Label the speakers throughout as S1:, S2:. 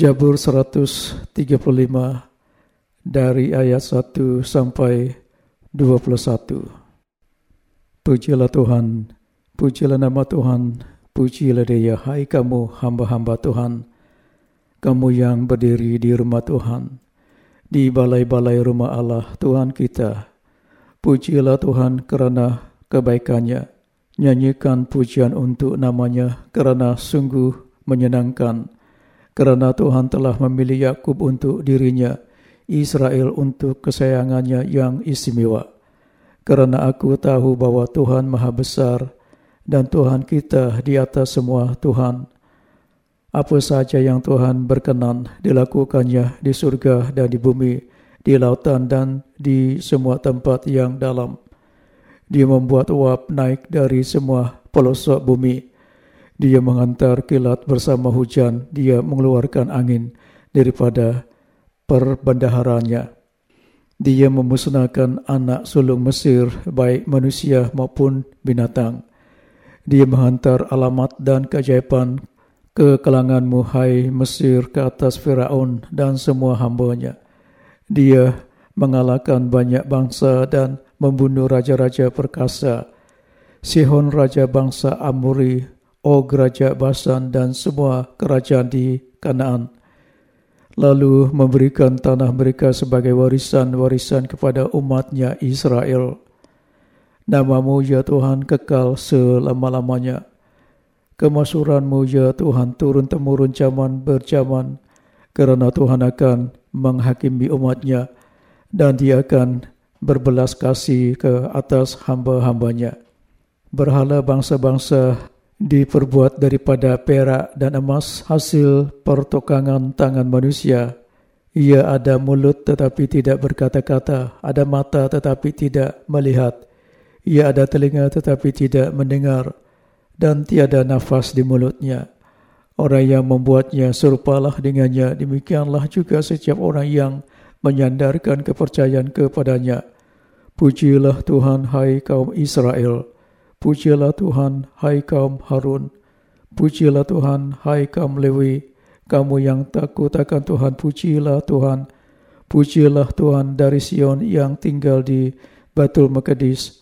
S1: Jabur 135 dari ayat 1 sampai 21. Pujilah Tuhan, pujilah nama Tuhan, pujilah dia, hai kamu hamba-hamba Tuhan, kamu yang berdiri di rumah Tuhan, di balai-balai rumah Allah Tuhan kita. Pujilah Tuhan kerana kebaikannya, nyanyikan pujian untuk namanya kerana sungguh menyenangkan kerana Tuhan telah memilih Yakub untuk dirinya, Israel untuk kesayangannya yang istimewa. Kerana aku tahu bahwa Tuhan Maha Besar dan Tuhan kita di atas semua Tuhan. Apa saja yang Tuhan berkenan dilakukannya di surga dan di bumi, di lautan dan di semua tempat yang dalam. Dia membuat uap naik dari semua pelosok bumi dia menghantar kilat bersama hujan. Dia mengeluarkan angin daripada perbendaharanya. Dia memusnahkan anak sulung Mesir, baik manusia maupun binatang. Dia menghantar alamat dan keajaiban ke kalanganmu, hai Mesir, ke atas Firaun dan semua hambanya. Dia mengalahkan banyak bangsa dan membunuh raja-raja perkasa. Sihon raja bangsa Amuri Og Raja Basan dan semua kerajaan di Kanaan. Lalu memberikan tanah mereka sebagai warisan-warisan kepada umatnya Israel. Namamu ya Tuhan kekal selama-lamanya. Kemasuranmu ya Tuhan turun-temurun zaman berjaman. Kerana Tuhan akan menghakimi umatnya dan dia akan berbelas kasih ke atas hamba-hambanya. Berhala bangsa-bangsa diperbuat daripada perak dan emas hasil pertukangan tangan manusia. Ia ada mulut tetapi tidak berkata-kata, ada mata tetapi tidak melihat. Ia ada telinga tetapi tidak mendengar dan tiada nafas di mulutnya. Orang yang membuatnya serupalah dengannya, demikianlah juga setiap orang yang menyandarkan kepercayaan kepadanya. Pujilah Tuhan hai kaum Israel. Pujilah Tuhan, hai kaum Harun. Pujilah Tuhan, hai kaum Lewi. Kamu yang takut akan Tuhan, pujilah Tuhan. Pujilah Tuhan dari Sion yang tinggal di Batul Maqdis.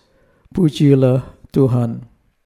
S1: Pujilah Tuhan.